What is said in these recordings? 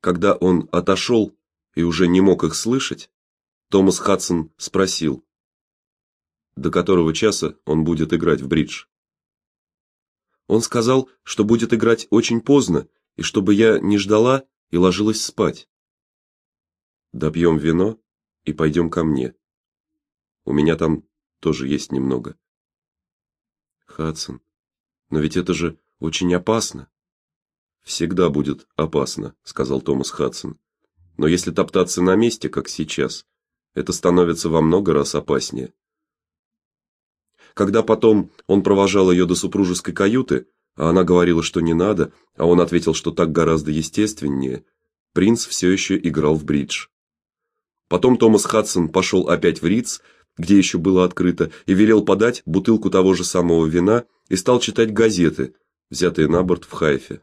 Когда он отошел и уже не мог их слышать, Томас Хадсон спросил: "До которого часа он будет играть в бридж?" Он сказал, что будет играть очень поздно, и чтобы я не ждала и ложилась спать. Допьем вино и пойдем ко мне. У меня там тоже есть немного. Хадсон, но ведь это же очень опасно. Всегда будет опасно, сказал Томас Хадсон. Но если топтаться на месте, как сейчас, это становится во много раз опаснее. Когда потом он провожал ее до супружеской каюты, а она говорила, что не надо, а он ответил, что так гораздо естественнее, принц все еще играл в бридж. Потом Томас Хадсон пошел опять в Риц, где еще было открыто, и велел подать бутылку того же самого вина и стал читать газеты, взятые на борт в Хайфе.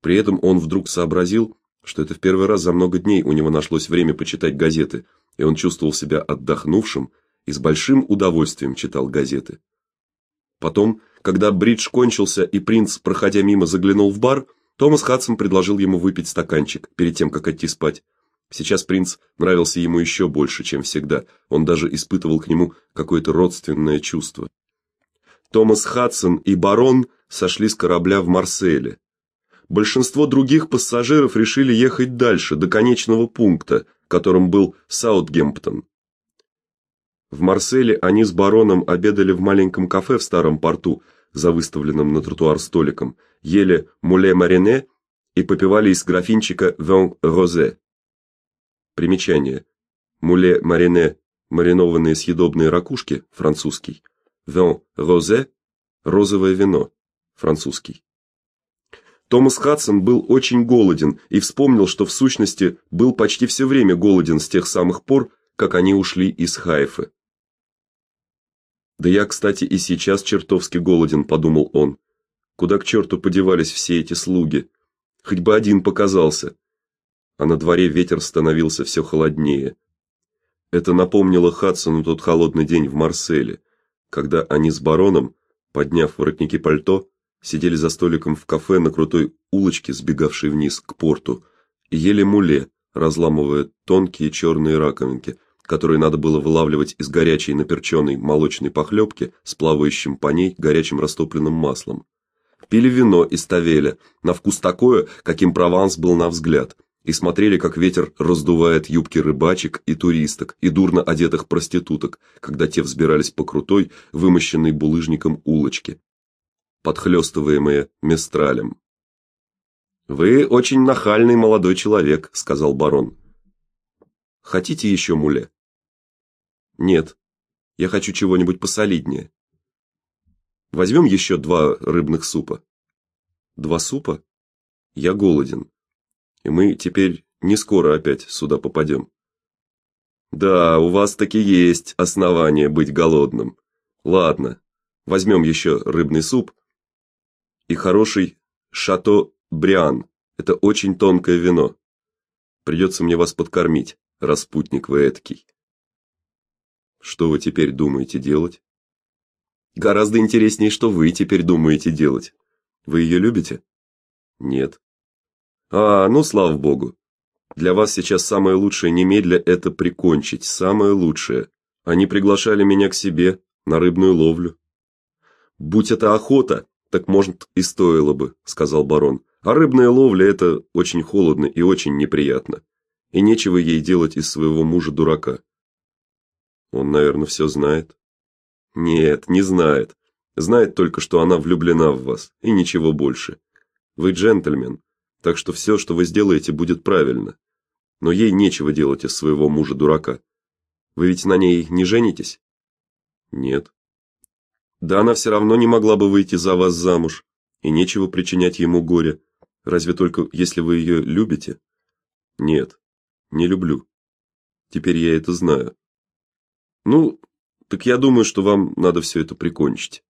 При этом он вдруг сообразил, что это в первый раз за много дней у него нашлось время почитать газеты, и он чувствовал себя отдохнувшим и с большим удовольствием читал газеты. Потом, когда бридж кончился и принц, проходя мимо, заглянул в бар, Томас Хадсон предложил ему выпить стаканчик перед тем, как идти спать. Сейчас принц нравился ему еще больше, чем всегда. Он даже испытывал к нему какое-то родственное чувство. Томас Хадсон и барон сошли с корабля в Марселе. Большинство других пассажиров решили ехать дальше, до конечного пункта, которым был Саутгемптон. В Марселе они с бароном обедали в маленьком кафе в старом порту, за выставленным на тротуар столиком, ели муле марине и попивали из графинчика вин розе. Примечание. Муле марине маринованные съедобные ракушки французский. Вин розе розовое вино французский. Томас Хадсон был очень голоден и вспомнил, что в сущности был почти все время голоден с тех самых пор, как они ушли из Хайфы. Да я, кстати, и сейчас чертовски голоден, подумал он. Куда к черту подевались все эти слуги? Хоть бы один показался. А на дворе ветер становился все холоднее. Это напомнило Хадсону тот холодный день в Марселе, когда они с бароном, подняв воротники пальто, сидели за столиком в кафе на крутой улочке, сбегавшей вниз к порту, ели муле, разламывая тонкие черные раковинки которые надо было вылавливать из горячей наперченной молочной похлебки с плавающим по ней горячим растопленным маслом. Пили вино из тавеля, на вкус такое, каким Прованс был на взгляд, и смотрели, как ветер раздувает юбки рыбачек и туристок, и дурно одетых проституток, когда те взбирались по крутой, вымощенной булыжником улочке, подхлёстываемые мистралем. Вы очень нахальный молодой человек, сказал барон. Хотите еще муле? Нет. Я хочу чего-нибудь посолиднее. Возьмем еще два рыбных супа. Два супа? Я голоден. И мы теперь не скоро опять сюда попадем. Да, у вас таки есть основания быть голодным. Ладно. Возьмем еще рыбный суп и хороший шато Бриан. Это очень тонкое вино. Придется мне вас подкормить, распутник вы эткий. Что вы теперь думаете делать? Гораздо интереснее, что вы теперь думаете делать. Вы ее любите? Нет. А, ну слава богу. Для вас сейчас самое лучшее немедля это прикончить, самое лучшее. Они приглашали меня к себе на рыбную ловлю. Будь это охота, так может и стоило бы, сказал барон. А рыбная ловля это очень холодно и очень неприятно. И нечего ей делать из своего мужа дурака. Он, наверное, все знает. Нет, не знает. Знает только, что она влюблена в вас, и ничего больше. Вы джентльмен, так что все, что вы сделаете, будет правильно. Но ей нечего делать из своего мужа дурака. Вы ведь на ней не женитесь? Нет. Да она все равно не могла бы выйти за вас замуж, и нечего причинять ему горе, разве только если вы ее любите. Нет. Не люблю. Теперь я это знаю. Ну, так я думаю, что вам надо все это прикончить.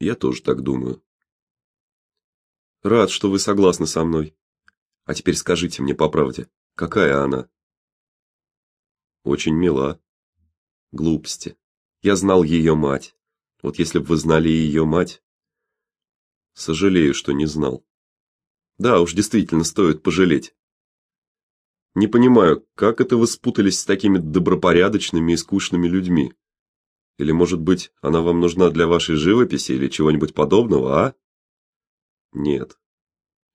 Я тоже так думаю. Рад, что вы согласны со мной. А теперь скажите мне по правде, какая она? Очень мила. Глупости. Я знал ее мать. Вот если бы вы знали ее мать, сожалею, что не знал. Да, уж действительно стоит пожалеть. Не понимаю, как это вы спутались с такими добропорядочными и скучными людьми? Или, может быть, она вам нужна для вашей живописи или чего-нибудь подобного, а? Нет.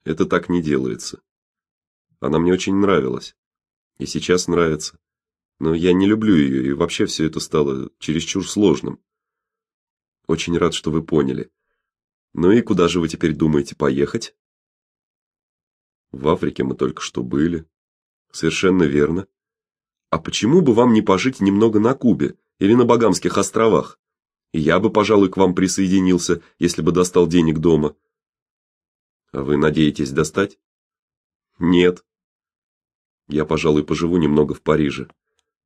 Это так не делается. Она мне очень нравилась. И сейчас нравится. Но я не люблю ее, и вообще все это стало чересчур сложным. Очень рад, что вы поняли. Ну и куда же вы теперь думаете поехать? В Африке мы только что были. Совершенно верно. А почему бы вам не пожить немного на Кубе или на Багамских островах? Я бы, пожалуй, к вам присоединился, если бы достал денег дома. А вы надеетесь достать? Нет. Я, пожалуй, поживу немного в Париже.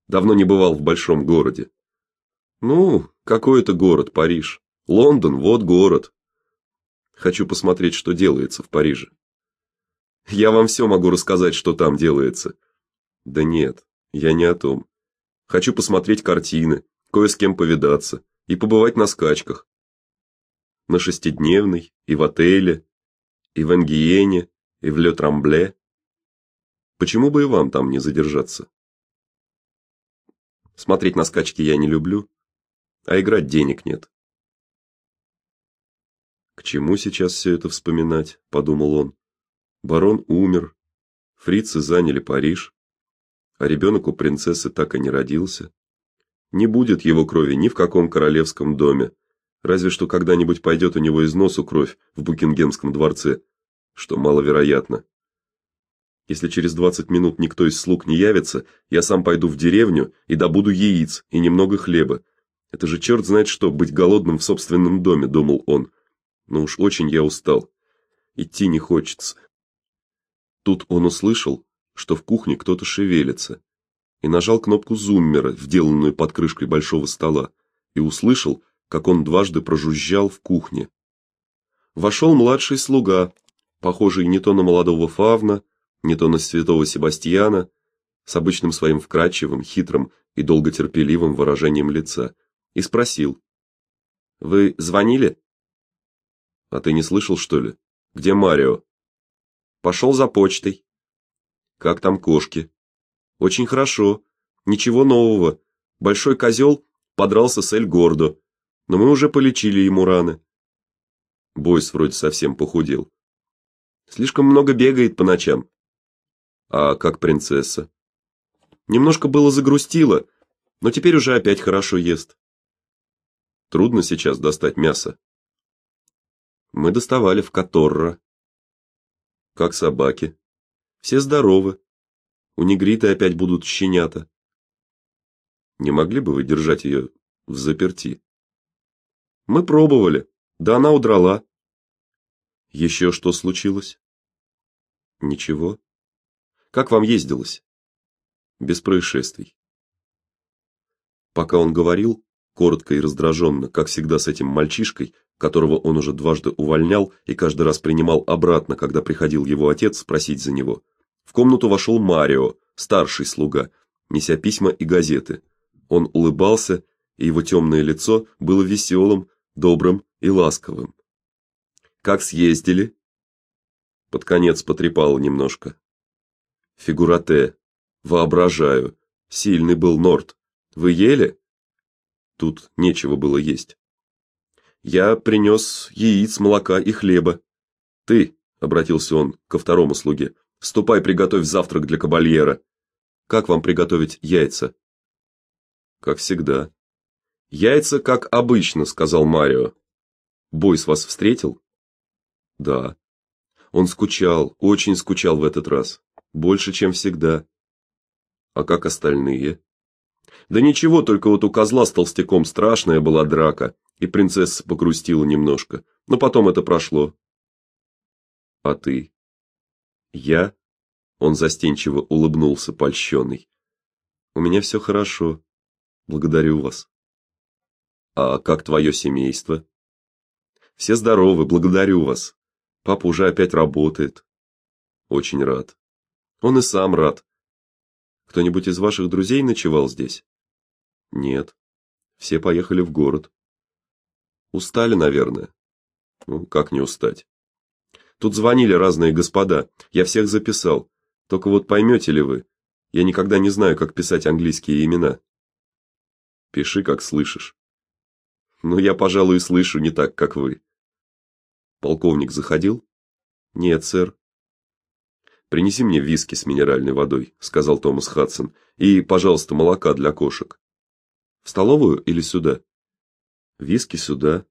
Давно не бывал в большом городе. Ну, какой это город, Париж? Лондон вот город. Хочу посмотреть, что делается в Париже. Я вам все могу рассказать, что там делается. Да нет, я не о том. Хочу посмотреть картины, кое с кем повидаться и побывать на скачках. На шестидневной и в отеле, и в Энгиене, и в Ле-Трамбле. Почему бы и вам там не задержаться? Смотреть на скачки я не люблю, а играть денег нет. К чему сейчас все это вспоминать, подумал он. Барон умер, фрицы заняли Париж, а ребенок у принцессы так и не родился. Не будет его крови ни в каком королевском доме, разве что когда-нибудь пойдет у него из носу кровь в Букингемском дворце, что маловероятно. Если через 20 минут никто из слуг не явится, я сам пойду в деревню и добуду яиц и немного хлеба. Это же черт знает что быть голодным в собственном доме, думал он. Но уж очень я устал. Идти не хочется. Тут он услышал, что в кухне кто-то шевелится, и нажал кнопку зуммера, вделанную под крышкой большого стола, и услышал, как он дважды прожужжал в кухне. Вошел младший слуга, похожий не то на молодого фавна, не то на святого Себастьяна, с обычным своим вкрадчивым, хитрым и долготерпеливым выражением лица, и спросил: "Вы звонили?" "А ты не слышал, что ли? Где Марио?" Пошел за почтой. Как там кошки? Очень хорошо. Ничего нового. Большой козел подрался с Эль Гордо, но мы уже полечили ему раны. Бойс вроде совсем похудел. Слишком много бегает по ночам. А как принцесса? Немножко было загрустила, но теперь уже опять хорошо ест. Трудно сейчас достать мясо. Мы доставали в Каторро. Как собаки. Все здоровы. У негриты опять будут щенята. Не могли бы вы держать ее в заперти? Мы пробовали. Да она удрала. Еще что случилось? Ничего. Как вам ездилось? Без происшествий. Пока он говорил, коротко и раздраженно, как всегда с этим мальчишкой, которого он уже дважды увольнял и каждый раз принимал обратно, когда приходил его отец спросить за него. В комнату вошел Марио, старший слуга, неся письма и газеты. Он улыбался, и его темное лицо было веселым, добрым и ласковым. Как съездили? Под конец потрепал немножко. Фигурате. Воображаю. Сильный был Норт. Вы ели? Тут нечего было есть. Я принес яиц, молока и хлеба. Ты, обратился он ко второму слуге. Ступай, приготовь завтрак для кабальера. Как вам приготовить яйца? Как всегда. Яйца, как обычно, сказал Марио. Бойс вас встретил? Да. Он скучал, очень скучал в этот раз, больше, чем всегда. А как остальные? Да ничего, только вот у козла с толстяком страшная была драка, и принцесса погрустила немножко, но потом это прошло. А ты? Я? Он застенчиво улыбнулся, польщенный. У меня все хорошо. Благодарю вас. А как твое семейство? Все здоровы, благодарю вас. Папа уже опять работает. Очень рад. Он и сам рад. Кто-нибудь из ваших друзей ночевал здесь? Нет. Все поехали в город. Устали, наверное. Ну, как не устать? Тут звонили разные господа. Я всех записал. Только вот поймете ли вы? Я никогда не знаю, как писать английские имена. Пиши, как слышишь. Ну, я, пожалуй, слышу не так, как вы. Полковник заходил? Нет, сэр. Принеси мне виски с минеральной водой, сказал Томас Хадсон. И, пожалуйста, молока для кошек. В столовую или сюда? Виски сюда.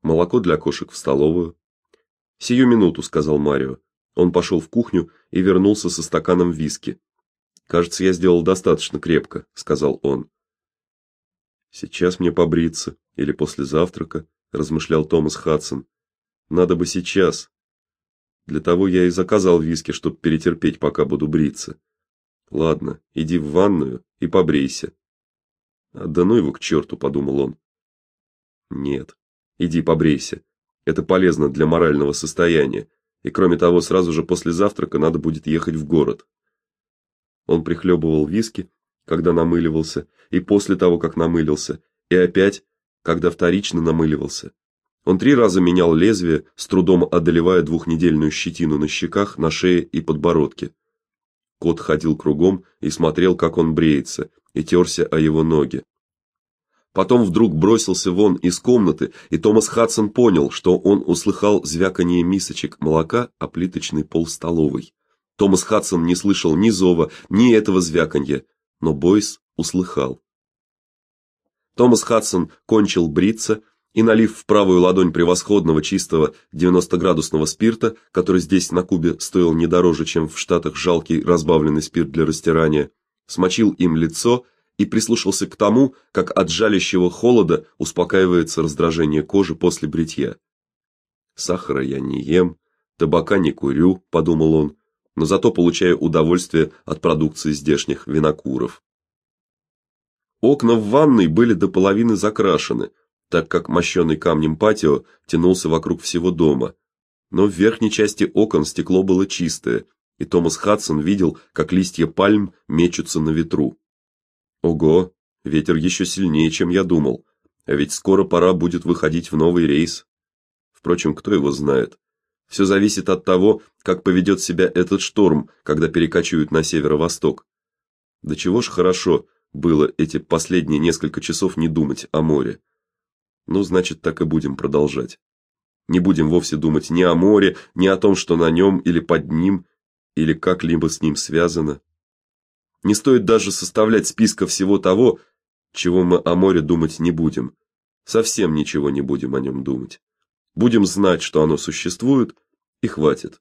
Молоко для кошек в столовую. Сию минуту, сказал Марио. Он пошел в кухню и вернулся со стаканом виски. Кажется, я сделал достаточно крепко, сказал он. Сейчас мне побриться или после завтрака, размышлял Томас Хадсон. Надо бы сейчас. Для того я и заказал виски, чтобы перетерпеть, пока буду бриться. Ладно, иди в ванную и побрейся. А да ну его к черту», — подумал он. Нет. Иди побрейся. Это полезно для морального состояния. И кроме того, сразу же после завтрака надо будет ехать в город. Он прихлебывал виски, когда намыливался, и после того, как намылился, и опять, когда вторично намыливался. Он три раза менял лезвие, с трудом одолевая двухнедельную щетину на щеках, на шее и подбородке. Кот ходил кругом и смотрел, как он бреется, и терся о его ноги. Потом вдруг бросился вон из комнаты, и Томас Хадсон понял, что он услыхал звяканье мисочек молока о плиточный пол столовой. Томас Хадсон не слышал ни зова, ни этого звяканья, но Бойс услыхал. Томас Хадсон кончил бриться и налив в правую ладонь превосходного чистого 90-градусного спирта, который здесь на Кубе стоил не дороже, чем в Штатах жалкий разбавленный спирт для растирания, смочил им лицо и прислушался к тому, как от жалящего холода успокаивается раздражение кожи после бритья. Сахара я не ем, табака не курю, подумал он но зато получаю удовольствие от продукции здешних винокуров. Окна в ванной были до половины закрашены, так как мощенный камнем патио тянулся вокруг всего дома. Но в верхней части окон стекло было чистое, и Томас Хадсон видел, как листья пальм мечутся на ветру. Ого, ветер еще сильнее, чем я думал. А ведь скоро пора будет выходить в новый рейс. Впрочем, кто его знает? Все зависит от того, как поведет себя этот шторм, когда перекочуют на северо-восток. Да чего ж хорошо было эти последние несколько часов не думать о море. Ну, значит, так и будем продолжать. Не будем вовсе думать ни о море, ни о том, что на нем или под ним, или как-либо с ним связано. Не стоит даже составлять списка всего того, чего мы о море думать не будем. Совсем ничего не будем о нем думать. Будем знать, что оно существует, и хватит.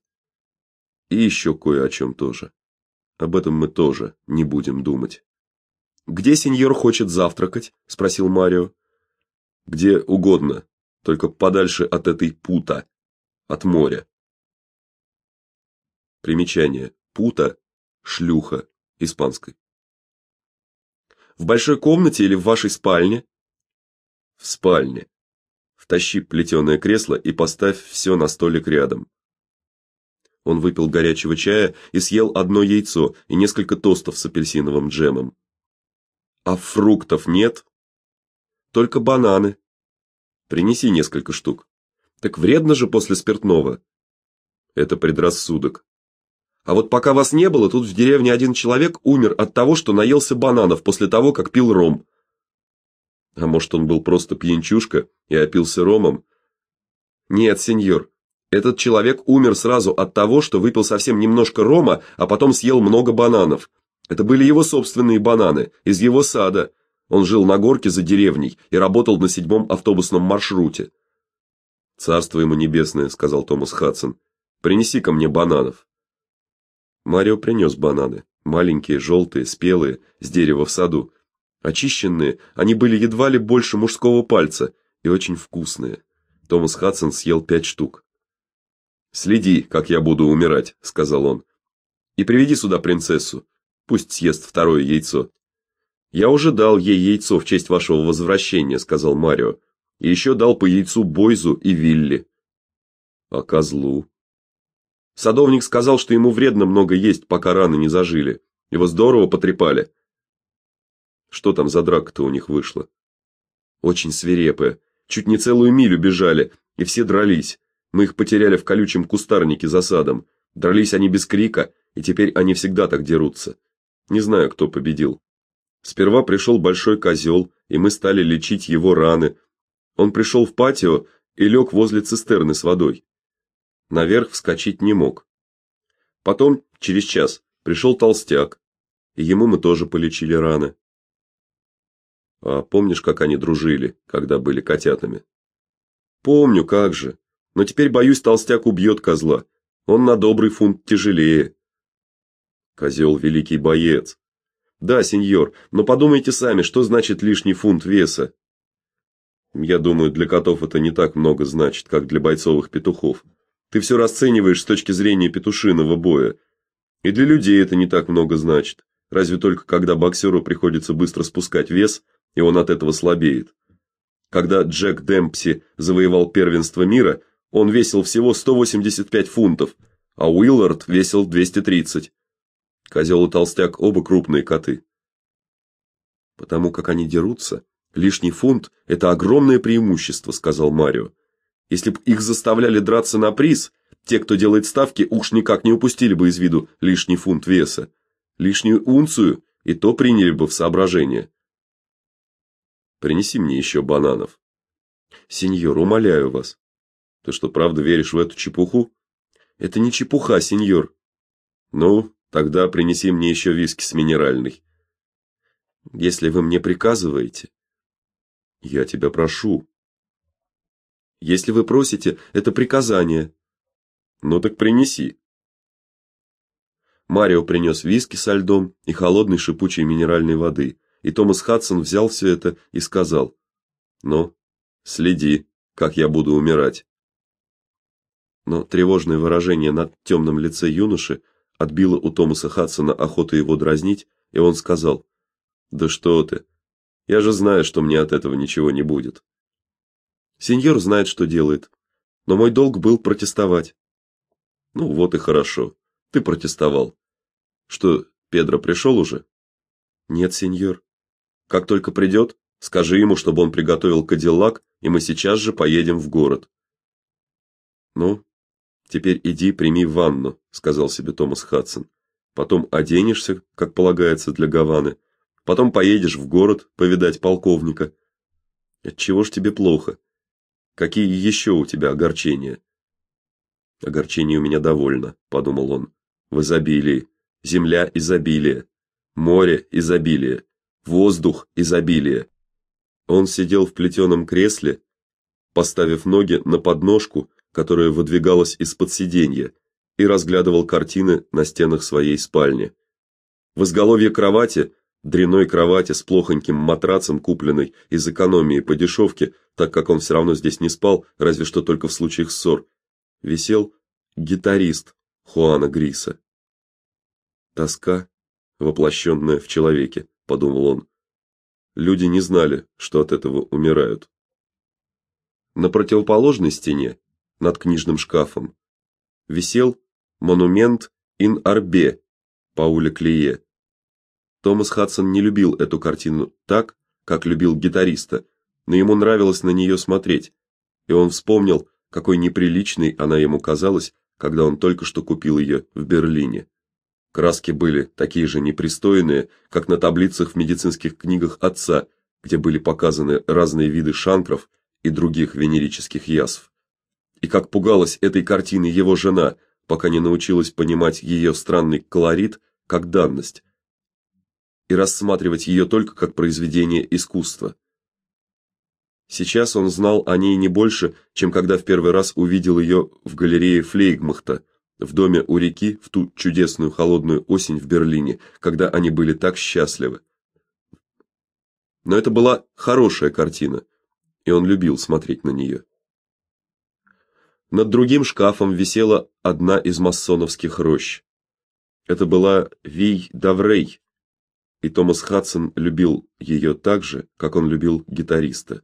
И еще кое о чем тоже. Об этом мы тоже не будем думать. Где сеньор хочет завтракать? спросил Марио. Где угодно, только подальше от этой пута, от моря. Примечание: пута шлюха испанской. В большой комнате или в вашей спальне? В спальне. Втащи плетеное кресло и поставь все на столик рядом. Он выпил горячего чая и съел одно яйцо и несколько тостов с апельсиновым джемом. А фруктов нет? Только бананы. Принеси несколько штук. Так вредно же после спиртного. Это предрассудок. А вот пока вас не было, тут в деревне один человек умер от того, что наелся бананов после того, как пил ром. А может, он был просто пьянчушка и опился ромом? Нет, сеньор. Этот человек умер сразу от того, что выпил совсем немножко рома, а потом съел много бананов. Это были его собственные бананы из его сада. Он жил на горке за деревней и работал на седьмом автобусном маршруте. Царство ему небесное, сказал Томас Хадсон. Принеси ко мне бананов. Марио принес бананы, маленькие, желтые, спелые, с дерева в саду. Очищенные, они были едва ли больше мужского пальца и очень вкусные. Томас Хадсон съел пять штук. Следи, как я буду умирать, сказал он. И приведи сюда принцессу. Пусть съест второе яйцо. Я уже дал ей яйцо в честь вашего возвращения, сказал Марио. И еще дал по яйцу Бойзу и Вилли. А козлу? Садовник сказал, что ему вредно много есть, пока раны не зажили. Его здорово потрепали. Что там за драка-то у них вышла? Очень свирепая. Чуть не целую милю бежали, и все дрались. Мы их потеряли в колючем кустарнике за садом. Дрались они без крика, и теперь они всегда так дерутся. Не знаю, кто победил. Сперва пришел большой козел, и мы стали лечить его раны. Он пришел в патио и лег возле цистерны с водой. Наверх вскочить не мог. Потом, через час, пришел толстяк, и ему мы тоже полечили раны. А помнишь, как они дружили, когда были котятами? Помню, как же. Но теперь боюсь, толстяк убьет козла. Он на добрый фунт тяжелее. Козел – великий боец. Да, сеньор, но подумайте сами, что значит лишний фунт веса? Я думаю, для котов это не так много значит, как для бойцовых петухов. Ты все расцениваешь с точки зрения петушиного боя. И для людей это не так много значит, разве только когда боксеру приходится быстро спускать вес, и он от этого слабеет. Когда Джек Демпси завоевал первенство мира, он весил всего 185 фунтов, а Уиллард весил 230. Козел и толстяк оба крупные коты. Потому как они дерутся, лишний фунт это огромное преимущество, сказал Марио. Если бы их заставляли драться на приз, те, кто делает ставки, уж никак не упустили бы из виду лишний фунт веса. Лишнюю унцию и то приняли бы в соображение. Принеси мне еще бананов. Сеньор, умоляю вас. Ты что, правда веришь в эту чепуху? Это не чепуха, сеньор. Ну, тогда принеси мне еще виски с минеральной. Если вы мне приказываете, я тебя прошу. Если вы просите, это приказание. Ну так принеси. Марио принес виски со льдом и холодной шипучей минеральной воды, и Томас Хадсон взял все это и сказал: "Ну, следи, как я буду умирать". Но тревожное выражение на темном лице юноши отбило у Томаса Хадсона охоту его дразнить, и он сказал: "Да что ты? Я же знаю, что мне от этого ничего не будет". Сеньор знает, что делает, но мой долг был протестовать. Ну вот и хорошо. Ты протестовал. Что, Педро пришел уже? Нет, сеньор. Как только придет, скажи ему, чтобы он приготовил кадиллак, и мы сейчас же поедем в город. Ну, теперь иди, прими ванну, сказал себе Томас Хадсон. Потом оденешься, как полагается для Гаваны. Потом поедешь в город повидать полковника. Отчего ж тебе плохо? Какие еще у тебя огорчения? Огорчений у меня довольно, подумал он. В изобилии, земля изобилие, море изобилие, воздух изобилие. Он сидел в плетеном кресле, поставив ноги на подножку, которая выдвигалась из-под сиденья, и разглядывал картины на стенах своей спальни. В изголовье кровати дряной кровати с плохоньким матрацем, купленной из экономии по дешевке, так как он все равно здесь не спал, разве что только в случаях ссор, висел гитарист Хуана Гриса. Тоска, воплощенная в человеке, подумал он. Люди не знали, что от этого умирают. На противоположной стене, над книжным шкафом, висел монумент ин арбе Пауля Клие. Томас Хадсон не любил эту картину так, как любил гитариста, но ему нравилось на нее смотреть. И он вспомнил, какой неприличной она ему казалась, когда он только что купил ее в Берлине. Краски были такие же непристойные, как на таблицах в медицинских книгах отца, где были показаны разные виды шанкров и других венерических язв. И как пугалась этой картиной его жена, пока не научилась понимать ее странный колорит как данность, и рассматривать ее только как произведение искусства. Сейчас он знал о ней не больше, чем когда в первый раз увидел ее в галерее Флейгмахта, в доме у реки в ту чудесную холодную осень в Берлине, когда они были так счастливы. Но это была хорошая картина, и он любил смотреть на нее. Над другим шкафом висела одна из масоновских рощ. Это была Вий Даврей, и Томас Хадсон любил ее так же, как он любил гитариста.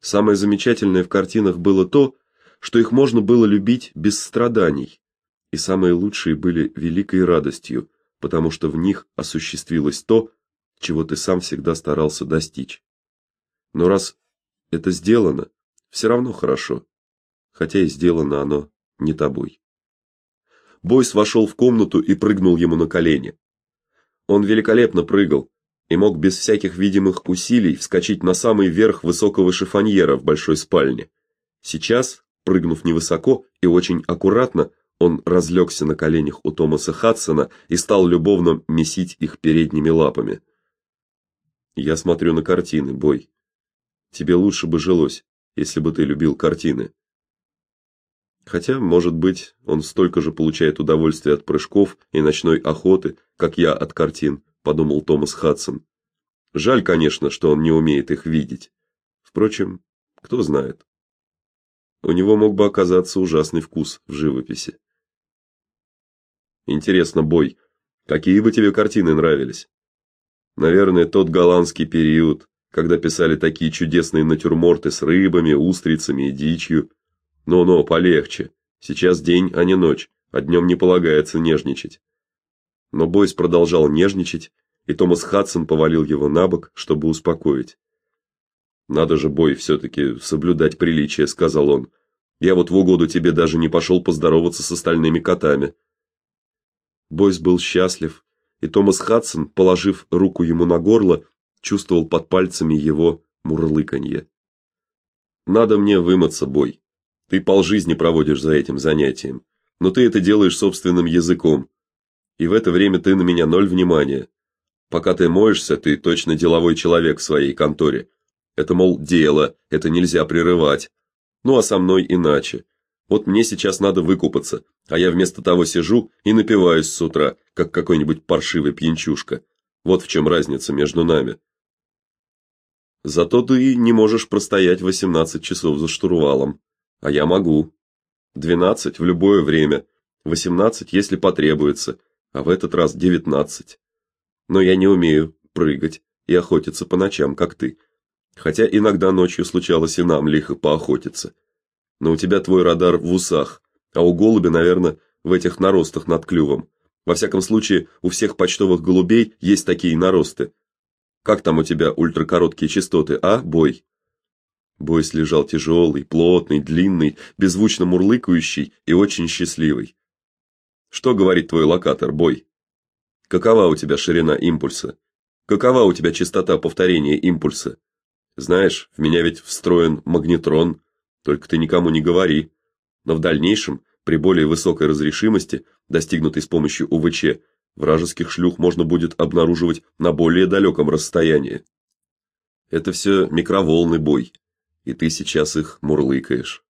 Самое замечательное в картинах было то, что их можно было любить без страданий, и самые лучшие были великой радостью, потому что в них осуществилось то, чего ты сам всегда старался достичь. Но раз это сделано, все равно хорошо. Хотя и сделано оно не тобой. Бойс вошел в комнату и прыгнул ему на колени. Он великолепно прыгал и мог без всяких видимых усилий вскочить на самый верх высокого шифоньера в большой спальне. Сейчас, прыгнув невысоко и очень аккуратно, он разлегся на коленях у Томаса Хадсона и стал любовно месить их передними лапами. Я смотрю на картины, бой. Тебе лучше бы жилось, если бы ты любил картины. Хотя, может быть, он столько же получает удовольствия от прыжков и ночной охоты, как я от картин, подумал Томас Хадсон. Жаль, конечно, что он не умеет их видеть. Впрочем, кто знает. У него мог бы оказаться ужасный вкус в живописи. Интересно, бой, какие бы тебе картины нравились? Наверное, тот голландский период, когда писали такие чудесные натюрморты с рыбами, устрицами и дичью. Ну-ну, полегче. Сейчас день, а не ночь, а днем не полагается нежничать. Но Бойс продолжал нежничать, и Томас Хадсон повалил его на бок, чтобы успокоить. Надо же, Бой, все таки соблюдать приличие, сказал он. Я вот в угоду тебе даже не пошел поздороваться с остальными котами. Бойс был счастлив, и Томас Хадсон, положив руку ему на горло, чувствовал под пальцами его мурлыканье. Надо мне вымыться, Бой. Ты полжизни проводишь за этим занятием, но ты это делаешь собственным языком. И в это время ты на меня ноль внимания. Пока ты моешься, ты точно деловой человек в своей конторе. Это мол дело, это нельзя прерывать. Ну а со мной иначе. Вот мне сейчас надо выкупаться, а я вместо того сижу и напиваюсь с утра, как какой-нибудь паршивый пьянчушка. Вот в чем разница между нами. Зато ты не можешь простоять 18 часов за штурвалом. А я могу. Двенадцать в любое время, восемнадцать, если потребуется, а в этот раз девятнадцать. Но я не умею прыгать и охотиться по ночам, как ты. Хотя иногда ночью случалось и нам лихо поохотиться. Но у тебя твой радар в усах, а у голубя, наверное, в этих наростах над клювом. Во всяком случае, у всех почтовых голубей есть такие наросты. Как там у тебя ультракороткие частоты, а, бой? Бойс лежал тяжелый, плотный, длинный, беззвучно мурлыкающий и очень счастливый. Что говорит твой локатор, Бой? Какова у тебя ширина импульса? Какова у тебя частота повторения импульса? Знаешь, в меня ведь встроен магнетрон, только ты никому не говори. Но в дальнейшем, при более высокой разрешимости, достигнутой с помощью УВЧ, вражеских шлюх можно будет обнаруживать на более далеком расстоянии. Это все микроволны бой и ты сейчас их мурлыкаешь.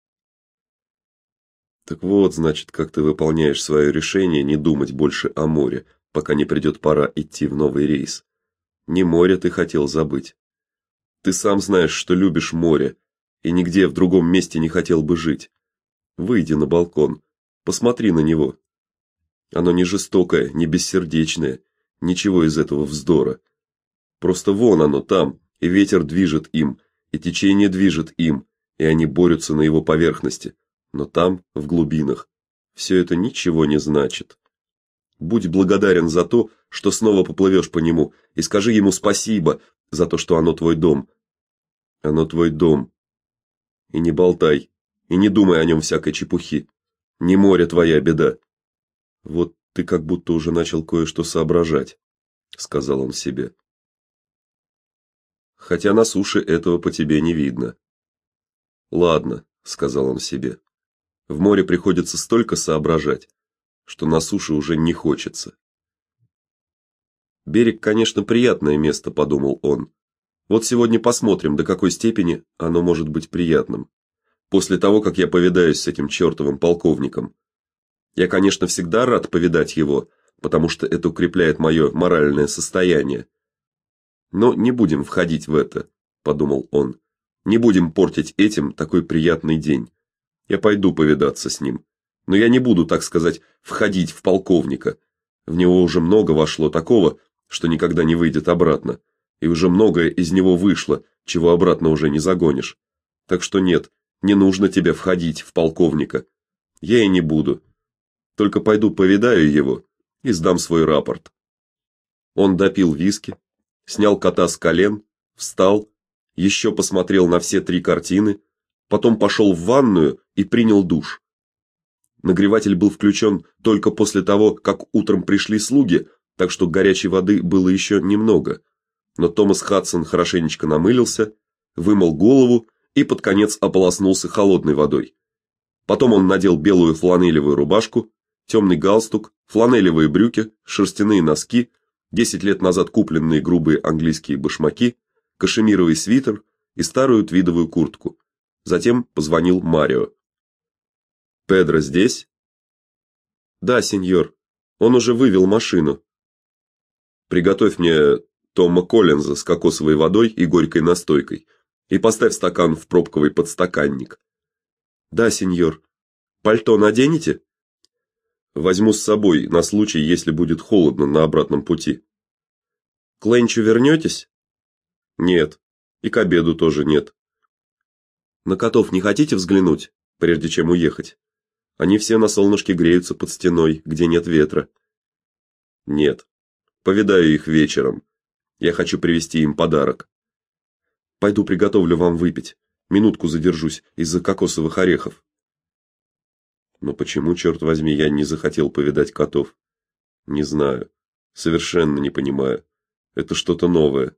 Так вот, значит, как ты выполняешь свое решение не думать больше о море, пока не придет пора идти в новый рейс. Не море ты хотел забыть. Ты сам знаешь, что любишь море, и нигде в другом месте не хотел бы жить. Выйди на балкон, посмотри на него. Оно не жестокое, не бессердечное, ничего из этого вздора. Просто вон оно там, и ветер движет им, и течение движет им, и они борются на его поверхности, но там, в глубинах, все это ничего не значит. Будь благодарен за то, что снова поплывешь по нему, и скажи ему спасибо за то, что оно твой дом. Оно твой дом. И не болтай, и не думай о нем всякой чепухи. Не море твоя беда. Вот ты как будто уже начал кое-что соображать, сказал он себе хотя на суше этого по тебе не видно. Ладно, сказал он себе. В море приходится столько соображать, что на суше уже не хочется. Берег, конечно, приятное место, подумал он. Вот сегодня посмотрим, до какой степени оно может быть приятным. После того, как я повидаюсь с этим чертовым полковником. Я, конечно, всегда рад повидать его, потому что это укрепляет мое моральное состояние. Но не будем входить в это, подумал он. Не будем портить этим такой приятный день. Я пойду повидаться с ним. Но я не буду, так сказать, входить в полковника. В него уже много вошло такого, что никогда не выйдет обратно, и уже многое из него вышло, чего обратно уже не загонишь. Так что нет, не нужно тебе входить в полковника. Я и не буду. Только пойду повидаю его и сдам свой рапорт. Он допил виски, снял кота с колен, встал, еще посмотрел на все три картины, потом пошел в ванную и принял душ. Нагреватель был включен только после того, как утром пришли слуги, так что горячей воды было еще немного. Но Томас Хадсон хорошенечко намылился, вымыл голову и под конец ополоснулся холодной водой. Потом он надел белую фланелевую рубашку, темный галстук, фланелевые брюки, шерстяные носки, 10 лет назад купленные грубые английские башмаки, кашемировый свитер и старую твидовую куртку. Затем позвонил Марио. Педро здесь? Да, сеньор. Он уже вывел машину. Приготовь мне Тома Коллинза с кокосовой водой и горькой настойкой и поставь стакан в пробковый подстаканник. Да, сеньор. Пальто наденете? Возьму с собой на случай, если будет холодно на обратном пути. К Ленчу вернетесь? Нет. И к обеду тоже нет. На котов не хотите взглянуть, прежде чем уехать? Они все на солнышке греются под стеной, где нет ветра. Нет. Повидаю их вечером. Я хочу привезти им подарок. Пойду приготовлю вам выпить. Минутку задержусь из-за кокосовых орехов. Но почему, черт возьми, я не захотел повидать котов? Не знаю. Совершенно не понимаю. Это что-то новое.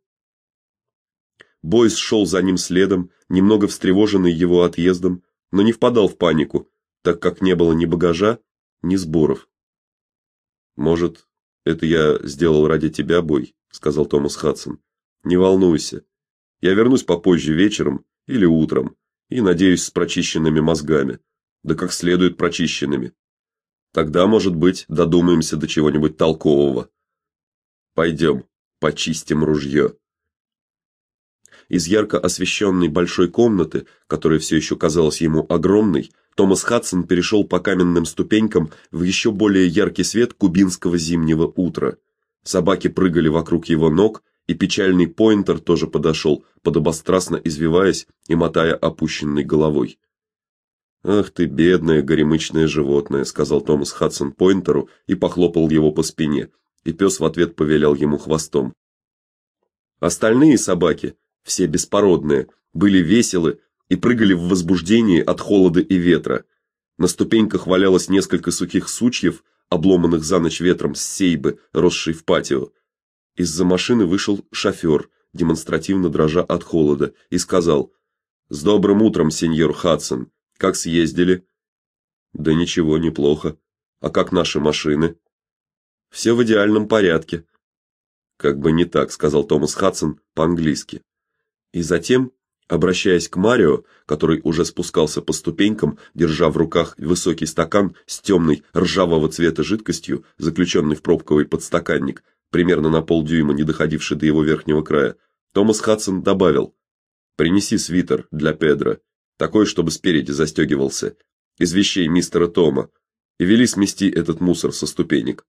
Бойс шел за ним следом, немного встревоженный его отъездом, но не впадал в панику, так как не было ни багажа, ни сборов. Может, это я сделал ради тебя, Бой, сказал Томас Хадсон. Не волнуйся. Я вернусь попозже вечером или утром и надеюсь с прочищенными мозгами, да как следует прочищенными. Тогда, может быть, додумаемся до чего-нибудь толкового. Пойдем, почистим ружье». Из ярко освещенной большой комнаты, которая все еще казалась ему огромной, Томас Хадсон перешел по каменным ступенькам в еще более яркий свет кубинского зимнего утра. Собаки прыгали вокруг его ног, и печальный поинтер тоже подошел, подобострастно извиваясь и мотая опущенной головой. Ах ты бедное горемычное животное, сказал Томас Хадсон поинтеру и похлопал его по спине, и пес в ответ повилял ему хвостом. Остальные собаки, все беспородные, были веселы и прыгали в возбуждении от холода и ветра. На ступеньках валялось несколько сухих сучьев, обломанных за ночь ветром с сейбы, росшей в патио. Из-за машины вышел шофер, демонстративно дрожа от холода, и сказал: "С добрым утром, сеньор Хадсон. Как съездили?" "Да ничего, неплохо. А как наши машины?" «Все в идеальном порядке". Как бы не так, сказал Томас Хадсон по-английски. И затем Обращаясь к Марио, который уже спускался по ступенькам, держа в руках высокий стакан с темной ржавого цвета жидкостью, заключенный в пробковый подстаканник, примерно на полдюйма не доходивший до его верхнего края, Томас Хадсон добавил: "Принеси свитер для Педро, такой, чтобы спереди застегивался, из вещей мистера Тома, и вели смести этот мусор со ступенек".